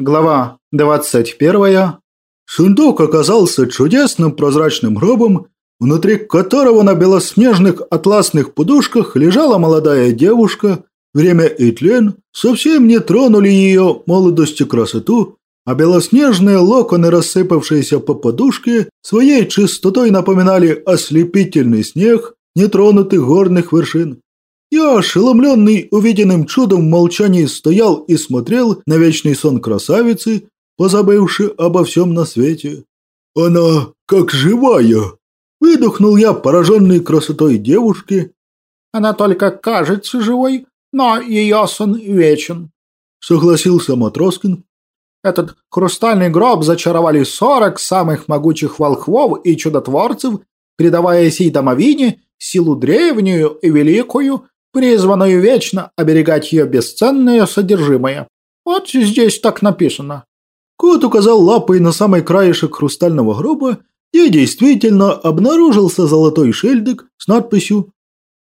Глава 21. Сундук оказался чудесным прозрачным гробом, внутри которого на белоснежных атласных подушках лежала молодая девушка. Время и тлен совсем не тронули ее молодость и красоту, а белоснежные локоны, рассыпавшиеся по подушке, своей чистотой напоминали ослепительный снег нетронутых горных вершин. Я, ошеломленный увиденным чудом, в молчании стоял и смотрел на вечный сон красавицы, позабывший обо всем на свете. «Она как живая!» Выдохнул я, пораженный красотой девушки. «Она только кажется живой, но ее сон вечен», — согласился Матроскин. «Этот хрустальный гроб зачаровали сорок самых могучих волхвов и чудотворцев, передавая сей домовине силу древнюю и великую, призванную вечно оберегать ее бесценное содержимое. Вот здесь так написано». Кот указал лапой на самый краешек хрустального гроба, и действительно обнаружился золотой шельдик с надписью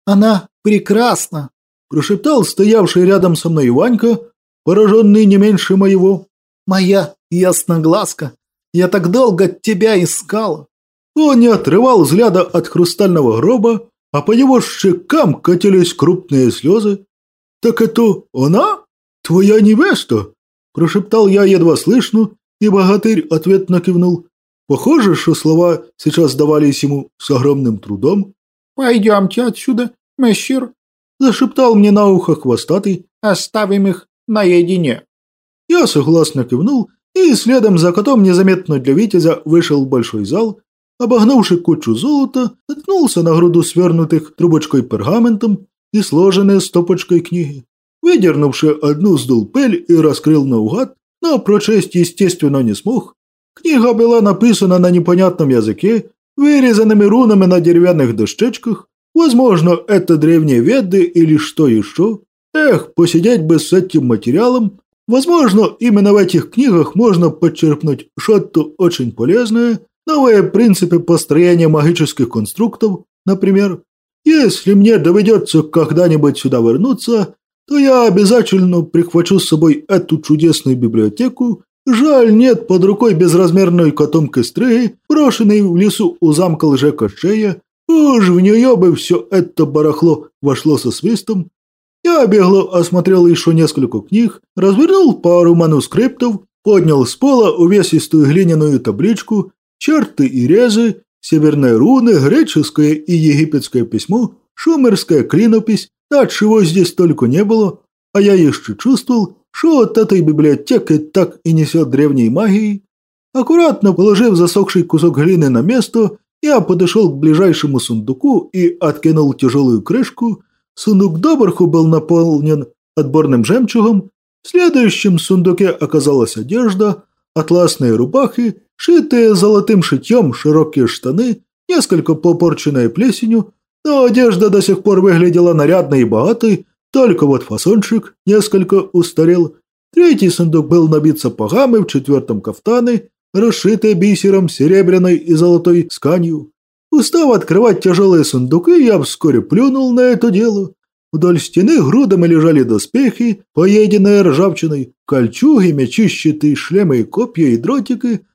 «Она прекрасна», прошептал стоявший рядом со мной Ванька, пораженный не меньше моего. «Моя ясноглазка, я так долго тебя искала». Он не отрывал взгляда от хрустального гроба, а по его щекам катились крупные слезы. «Так это она? Твоя невеста?» – прошептал я едва слышно, и богатырь ответно кивнул. Похоже, что слова сейчас давались ему с огромным трудом. «Пойдемте отсюда, мессир», – зашептал мне на ухо хвостатый. «Оставим их наедине». Я согласно кивнул, и следом за котом незаметно для Витязя вышел в большой зал, обогнувши кучу золота, наткнулся на груду свернутых трубочкой пергаментом и сложенные стопочкой книги. Выдернувши одну, сдул пыль и раскрыл наугад, но прочесть, естественно, не смог. Книга была написана на непонятном языке, вырезанными рунами на деревянных дощечках. Возможно, это древние веды или что еще. Эх, посидеть бы с этим материалом. Возможно, именно в этих книгах можно подчерпнуть что-то очень полезное, новые принципы построения магических конструктов, например. Если мне доведется когда-нибудь сюда вернуться, то я обязательно прихвачу с собой эту чудесную библиотеку Жаль, нет под рукой безразмерной котомки стриги, брошенной в лесу у замка лже-кошея. Уж в нее бы все это барахло вошло со свистом. Я бегло осмотрел еще несколько книг, развернул пару манускриптов, поднял с пола увесистую глиняную табличку, черты и резы, северные руны, греческое и египетское письмо, шумерская клинопись, да чего здесь только не было, а я еще чувствовал, что от этой библиотеки так и несет древней магией. Аккуратно положив засохший кусок глины на место, я подошел к ближайшему сундуку и откинул тяжелую крышку. Сундук доверху был наполнен отборным жемчугом. В следующем сундуке оказалась одежда, атласные рубахи, шитые золотым шитьем широкие штаны, несколько попорченные плесенью, но одежда до сих пор выглядела нарядной и богатой, только вот фасончик несколько устарел. Третий сундук был набит сапогами, в четвертом кафтаны, расшитые бисером, серебряной и золотой сканью. Устав открывать тяжелые сундуки, я вскоре плюнул на это дело. Вдоль стены грудами лежали доспехи, поеденные ржавчиной, кольчуги, мечи, щиты, шлемы и копья и дротики.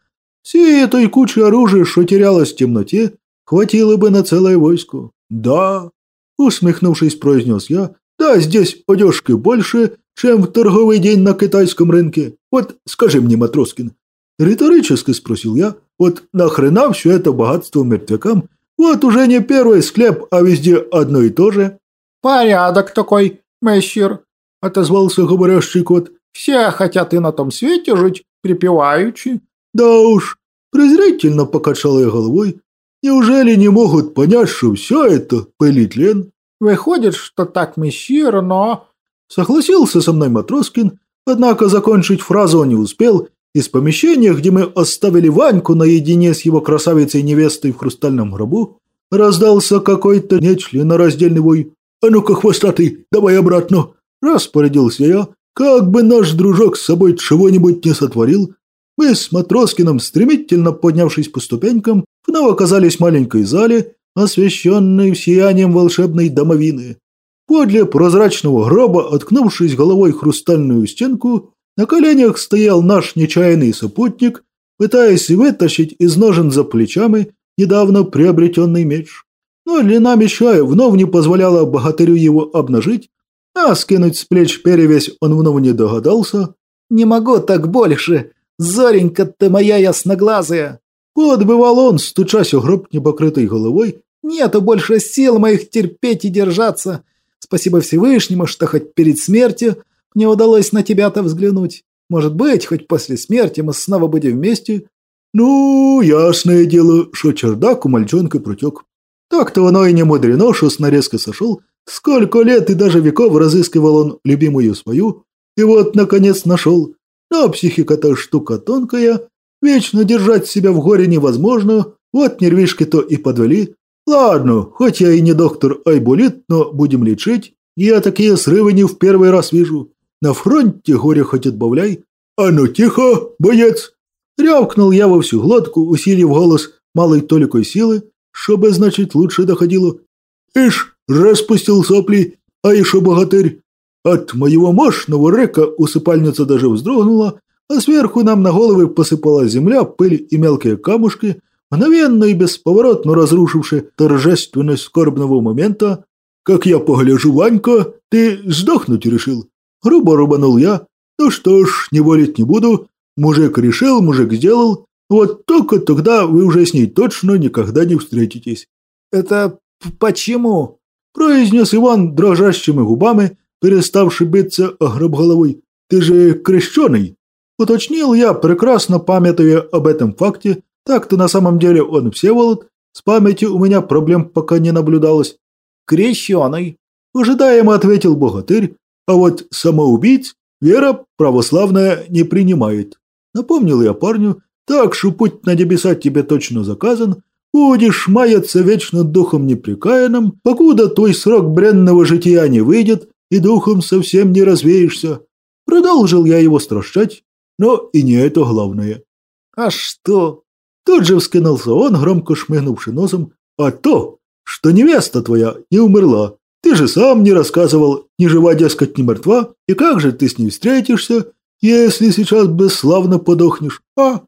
Всей этой кучи оружия, что терялось в темноте, хватило бы на целое войско. «Да», — усмехнувшись, произнес я, да, здесь одежки больше, чем в торговый день на китайском рынке. Вот скажи мне, Матроскин, риторически спросил я, вот нахрена все это богатство мертвякам? Вот уже не первый склеп, а везде одно и то же. Порядок такой, мессир, отозвался говорящий кот. Все хотят и на том свете жить, припеваючи. Да уж, презрительно покачал я головой. Неужели не могут понять, что все это пылить лен? Выходит, что так, мессир, но...» Согласился со мной Матроскин, однако закончить фразу он не успел. Из помещения, где мы оставили Ваньку наедине с его красавицей-невестой в хрустальном гробу, раздался какой-то нечленораздельный вой. «А ну-ка, хвостатый, давай обратно!» Распорядился я, как бы наш дружок с собой чего-нибудь не сотворил. Мы с Матроскиным, стремительно поднявшись по ступенькам, вновь оказались в маленькой зале, освещенный сиянием волшебной домовины. Подле прозрачного гроба, откнувшись головой хрустальную стенку, На коленях стоял наш нечаянный сопутник, пытаясь вытащить из ножен за плечами недавно приобретенный меч. Но длина меча вновь не позволяла богатырю его обнажить, а скинуть с плеч перевязь он вновь не догадался. «Не могу так больше! Зоренька ты моя ясноглазая!» Подбывал он, стучась о гроб непокрытой головой. «Нету больше сил моих терпеть и держаться. Спасибо Всевышнему, что хоть перед смертью мне удалось на тебя-то взглянуть. Может быть, хоть после смерти мы снова будем вместе?» «Ну, ясное дело, что чердак у мальчонка протек. Так-то оно и не мудрено, что с нарезка сошел. Сколько лет и даже веков разыскивал он любимую свою, и вот, наконец, нашел. Но психика-то штука тонкая, вечно держать себя в горе невозможно, вот нервишки-то и подвели. Ладно, хоть я и не доктор Айболит, но будем лечить. Я такие срывы не в первый раз вижу. На фронте горе хоть отбавляй. А ну тихо, боец! Рявкнул я во всю глотку, усилив голос малой толикой силы, чтобы, значит, лучше доходило. Ишь, распустил сопли, а еще богатырь. От моего мощного река усыпальница даже вздрогнула, а сверху нам на головы посыпала земля, пыль и мелкие камушки, мгновенно и бесповоротно разрушившие торжественность скорбного момента. «Как я погляжу, Ванька, ты сдохнуть решил?» Грубо рубанул я. «Ну что ж, не волить не буду. Мужик решил, мужик сделал. Вот только тогда вы уже с ней точно никогда не встретитесь». «Это почему?» – произнес Иван дрожащими губами, переставший биться гроб головой. «Ты же крещеный?» – уточнил я, прекрасно памятуя об этом факте. Так-то на самом деле он Всеволод. С памятью у меня проблем пока не наблюдалось. «Крещеный», – ожидаемо ответил богатырь. «А вот самоубийц вера православная не принимает». Напомнил я парню, так что путь на небеса тебе точно заказан, будешь маяться вечно духом непрекаянным, покуда твой срок бренного жития не выйдет и духом совсем не развеешься. Продолжил я его стращать, но и не это главное. А что? Тут же вскинулся он, громко шмыгнувши носом. А то, что невеста твоя не умерла. Ты же сам не рассказывал, ни жива, дескать, ни мертва, и как же ты с ней встретишься, если сейчас бесславно подохнешь, а?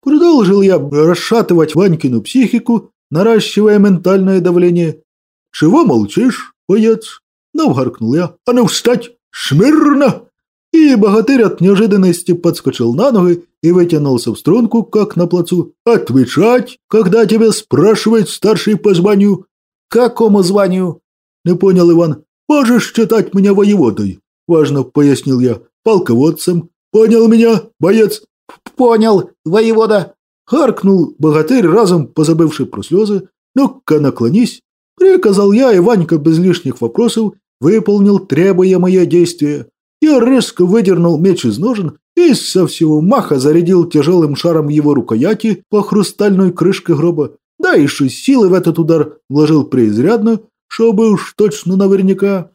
Продолжил я расшатывать Ванькину психику, наращивая ментальное давление. «Чего молчишь, боец?» Ну, гаркнул я. «А ну встать! Шмирно!» И богатырь от неожиданности подскочил на ноги и вытянулся в струнку, как на плацу. «Отвечать, когда тебя спрашивает старший по званию?» «Какому званию?» Не понял Иван. «Можешь считать меня воеводой», – важно пояснил я. «Полководцем. Понял меня, боец?» «Понял, воевода!» Харкнул богатырь, разом позабывший про слезы. «Ну-ка, наклонись!» Приказал я, и Ванька без лишних вопросов выполнил требуемое действие. Я резко выдернул меч из ножен и со всего маха зарядил тяжелым шаром его рукояти по хрустальной крышке гроба. Да еще силы в этот удар вложил преизрядно, чтобы уж точно наверняка.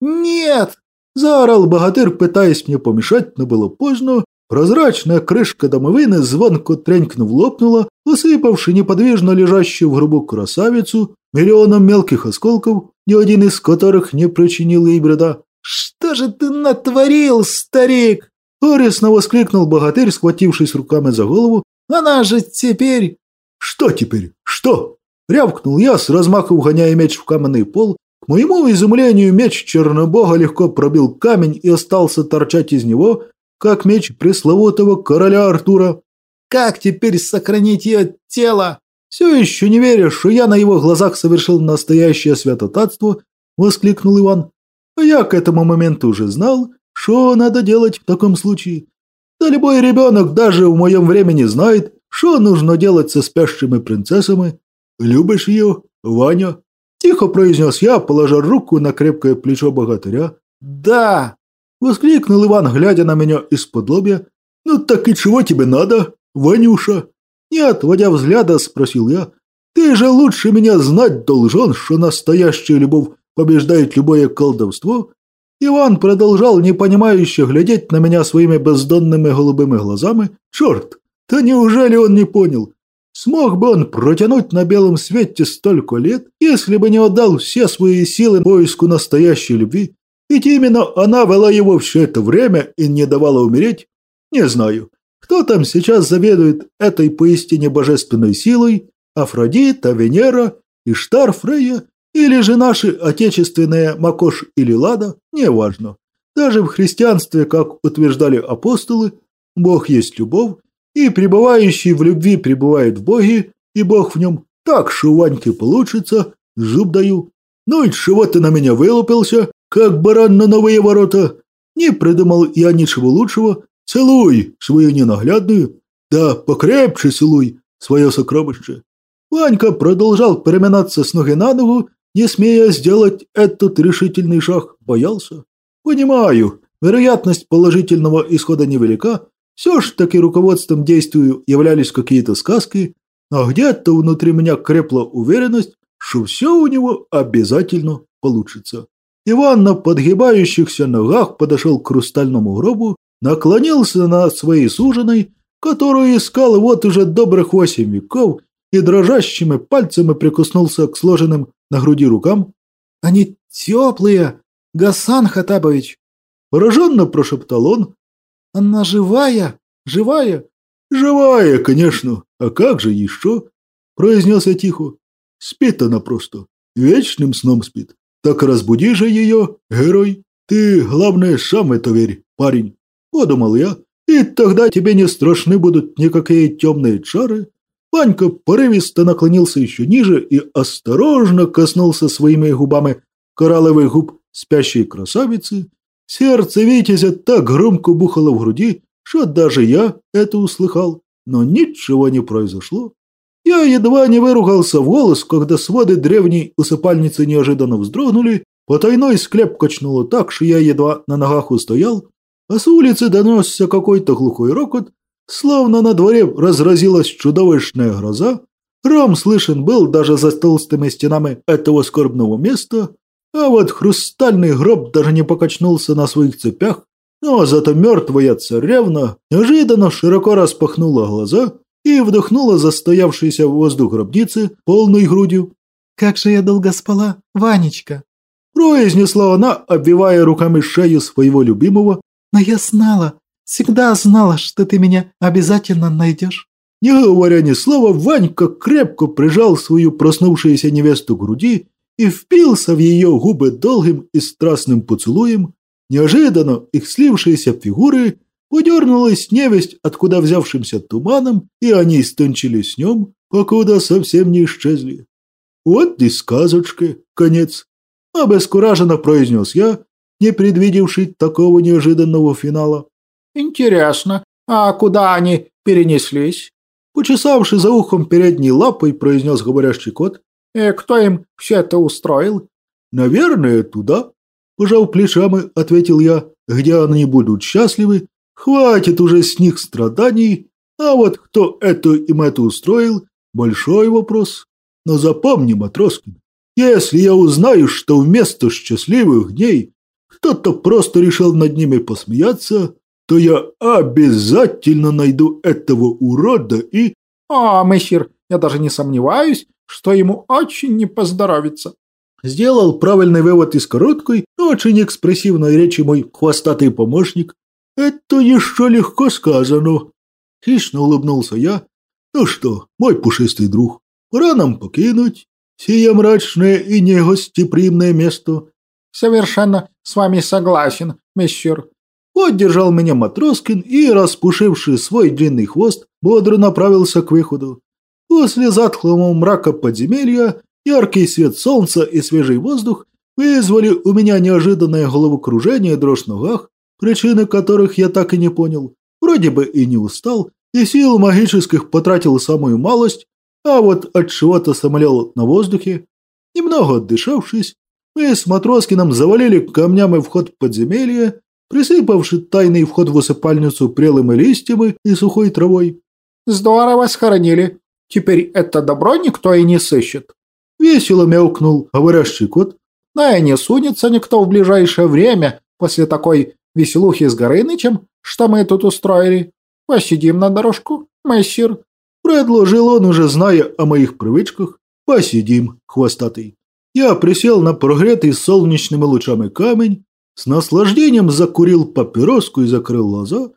«Нет!» – заорал богатырь, пытаясь мне помешать, но было поздно. Прозрачная крышка домовины звонко тренькнув лопнула, посыпавши неподвижно лежащую в гробу красавицу миллионом мелких осколков, ни один из которых не причинил ей бреда. «Что же ты натворил, старик?» Горестно воскликнул богатырь, схватившись руками за голову. «Она же теперь...» «Что теперь? Что?» Рявкнул я, с размаху угоняя меч в каменный пол. К моему изумлению меч Чернобога легко пробил камень и остался торчать из него, как меч пресловутого короля Артура. Как теперь сохранить ее тело? Все еще не веря, что я на его глазах совершил настоящее святотатство, воскликнул Иван. А я к этому моменту уже знал, что надо делать в таком случае. Да любой ребенок даже в моем времени знает, что нужно делать со спящими принцессами. Любишь ее, Ваня? Тихо произнес я, положа руку на крепкое плечо богатыря. «Да!» Воскликнул Иван, глядя на меня из-под лобья. «Ну так и чего тебе надо, Ванюша?» Не отводя взгляда, спросил я. «Ты же лучше меня знать должен, что настоящая любовь побеждает любое колдовство?» Иван продолжал непонимающе глядеть на меня своими бездонными голубыми глазами. «Черт! Да неужели он не понял? Смог бы он протянуть на белом свете столько лет, если бы не отдал все свои силы поиску настоящей любви? Ведь именно она вела его все это время и не давала умереть. Не знаю, кто там сейчас заведует этой поистине божественной силой, Афродита, Венера, Иштар, Фрея, или же наши отечественные Макош или Лада, неважно. Даже в христианстве, как утверждали апостолы, Бог есть любовь, и пребывающий в любви пребывает в Боге, и Бог в нем. Так что у Ваньки получится, зуб даю. Ну и чего ты на меня вылупился, как баран на новые ворота? Не придумал я ничего лучшего. Целуй свою ненаглядную, да покрепче целуй свое сокровище. Ванька продолжал переминаться с ноги на ногу, не смея сделать этот решительный шаг, боялся. Понимаю, вероятность положительного исхода невелика, все ж таки руководством действию являлись какие-то сказки, а где-то внутри меня крепла уверенность, что все у него обязательно получится. Иван на подгибающихся ногах подошел к хрустальному гробу, наклонился над своей суженой, которую искал вот уже добрых восемь веков, и дрожащими пальцами прикоснулся к сложенным на груди рукам. «Они теплые, Гасан Хатабович!» Пораженно прошептал он. «Она живая? Живая?» «Живая, конечно. А как же еще?» Произнес я тихо. «Спит она просто. Вечным сном спит. Так разбуди же ее, герой. Ты, главное, сам это верь, парень». Подумал я. «И тогда тебе не страшны будут никакие темные чары, Ванька порывисто наклонился еще ниже и осторожно коснулся своими губами коралловых губ спящей красавицы. Сердце Витязя так громко бухало в груди, что даже я это услыхал, но ничего не произошло. Я едва не выругался в голос, когда своды древней усыпальницы неожиданно вздрогнули, потайной склеп качнуло так, что я едва на ногах устоял, а с улицы донесся какой-то глухой рокот, Словно на дворе разразилась чудовищная гроза, Ром слышен был даже за толстыми стенами этого скорбного места, а вот хрустальный гроб даже не покачнулся на своих цепях, но зато мертвая царевна неожиданно широко распахнула глаза и вдохнула застоявшийся в воздух гробницы полной грудью. «Как же я долго спала, Ванечка!» произнесла она, обвивая руками шею своего любимого. «Но я знала, Всегда знала, что ты меня обязательно найдешь». Не говоря ни слова, Ванька крепко прижал свою проснувшуюся невесту к груди и впился в ее губы долгим и страстным поцелуем. Неожиданно их слившиеся фигуры подернулась невесть, откуда взявшимся туманом, и они истончились с нем, покуда совсем не исчезли. Вот и сказочки, конец. Обескураженно произнес я, не предвидевший такого неожиданного финала. «Интересно, а куда они перенеслись?» Почесавший за ухом передней лапой, произнес говорящий кот. «И «Э, кто им все это устроил?» «Наверное, туда». Пожал плечами, ответил я, где они будут счастливы. Хватит уже с них страданий. А вот кто это им это устроил, большой вопрос. Но запомни, Матроскин, если я узнаю, что вместо счастливых дней кто-то просто решил над ними посмеяться, то я обязательно найду этого урода и... А, мессир, я даже не сомневаюсь, что ему очень не поздоровится. Сделал правильный вывод из короткой, но очень экспрессивной речи мой хвостатый помощник. Это еще легко сказано. Хищно улыбнулся я. Ну что, мой пушистый друг, пора нам покинуть сие мрачное и негостеприимное место. Совершенно с вами согласен, мессир. Поддержал меня Матроскин и, распушивший свой длинный хвост, бодро направился к выходу. После затхлого мрака подземелья яркий свет солнца и свежий воздух вызвали у меня неожиданное головокружение и дрожь в ногах, причины которых я так и не понял. Вроде бы и не устал, и сил магических потратил самую малость, а вот от чего-то сомлел на воздухе. Немного отдышавшись, мы с Матроскиным завалили камнями вход в подземелье присыпавши тайный вход в усыпальницу прелыми листьями и сухой травой. «Здорово схоронили. Теперь это добро никто и не сыщет». Весело мяукнул говорящий кот. «Да и не сунется никто в ближайшее время после такой веселухи с Горынычем, что мы тут устроили. Посидим на дорожку, мессир». Предложил он, уже зная о моих привычках. «Посидим, хвостатый». Я присел на прогретый солнечными лучами камень с наслаждением закурил папироску и закрыл глаза.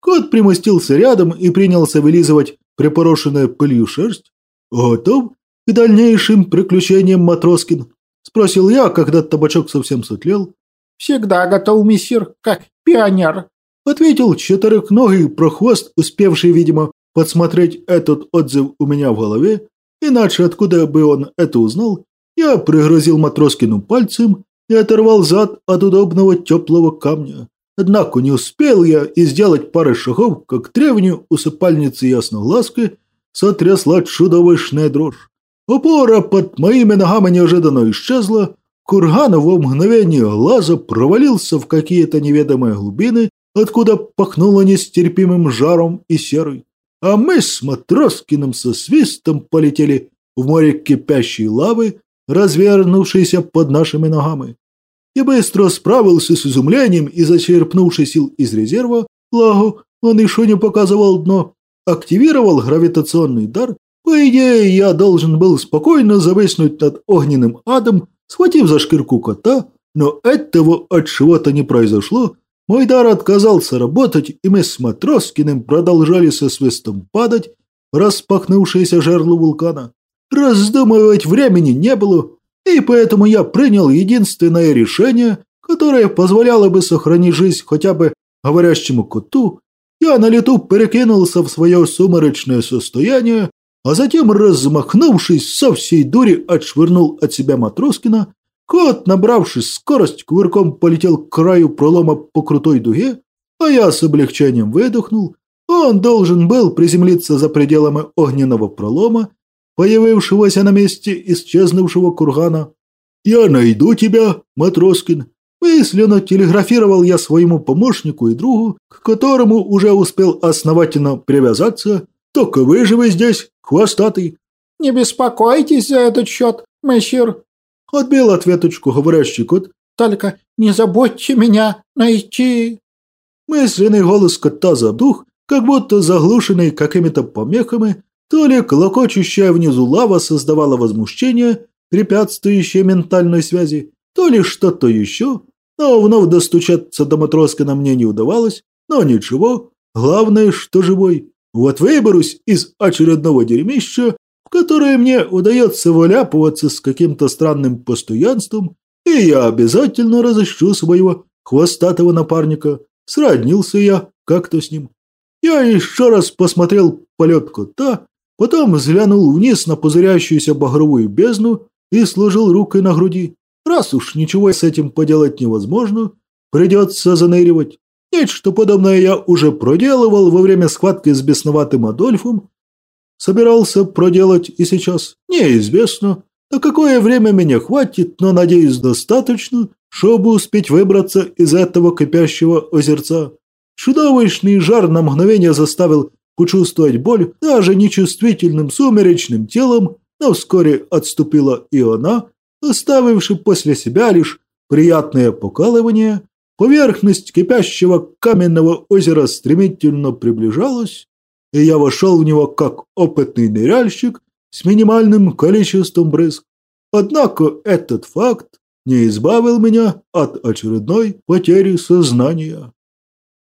Кот примостился рядом и принялся вылизывать припорошенную пылью шерсть. «Готов к дальнейшим приключениям, Матроскин?» – спросил я, когда табачок совсем сотлел. «Всегда готов, мессир, как пионер», – ответил четырехногий прохвост, успевший, видимо, подсмотреть этот отзыв у меня в голове. Иначе откуда бы он это узнал? Я пригрозил Матроскину пальцем и оторвал зад от удобного теплого камня. Однако не успел я и сделать пары шагов, как древнюю усыпальницу ясноглазки сотрясла чудовищная дрожь. Опора под моими ногами неожиданно исчезла, курган в мгновение глаза провалился в какие-то неведомые глубины, откуда пахнуло нестерпимым жаром и серой. А мы с Матроскиным со свистом полетели в море кипящей лавы, развернувшейся под нашими ногами. Я быстро справился с изумлением и, зачерпнувший сил из резерва, благо он еще не показывал дно, активировал гравитационный дар. По идее, я должен был спокойно зависнуть над огненным адом, схватив за шкирку кота, но этого от чего-то не произошло. Мой дар отказался работать, и мы с Матроскиным продолжали со свистом падать распахнувшееся жерло вулкана. Раздумывать времени не было, и поэтому я принял единственное решение, которое позволяло бы сохранить жизнь хотя бы говорящему коту. Я на лету перекинулся в свое сумеречное состояние, а затем, размахнувшись со всей дури, отшвырнул от себя Матроскина. Кот, набравшись скорость, кувырком полетел к краю пролома по крутой дуге, а я с облегчением выдохнул. Он должен был приземлиться за пределами огненного пролома появившегося на месте исчезнувшего кургана. «Я найду тебя, Матроскин!» Мысленно телеграфировал я своему помощнику и другу, к которому уже успел основательно привязаться. «Только выживы здесь, хвостатый!» «Не беспокойтесь за этот счет, мессир!» Отбил ответочку говорящий кот. «Только не забудьте меня найти!» Мысленный голос кота задух, как будто заглушенный какими-то помехами, то ли клокочущая внизу лава создавала возмущение, препятствующее ментальной связи, то ли что-то еще, но вновь достучаться до Матроскина мне не удавалось, но ничего, главное, что живой. Вот выберусь из очередного дерьмища, в которое мне удается валяпываться с каким-то странным постоянством, и я обязательно разыщу своего хвостатого напарника. Сроднился я как-то с ним. Я еще раз посмотрел полет кота, Потом взглянул вниз на пузырящуюся багровую бездну и сложил руки на груди. Раз уж ничего с этим поделать невозможно, придется заныривать. Нечто подобное я уже проделывал во время схватки с бесноватым Адольфом. Собирался проделать и сейчас. Неизвестно, на какое время меня хватит, но, надеюсь, достаточно, чтобы успеть выбраться из этого кипящего озерца. Чудовищный жар на мгновение заставил почувствовать боль даже нечувствительным сумеречным телом, но вскоре отступила и она, оставивши после себя лишь приятное покалывание. Поверхность кипящего каменного озера стремительно приближалась, и я вошел в него как опытный ныряльщик с минимальным количеством брызг. Однако этот факт не избавил меня от очередной потери сознания.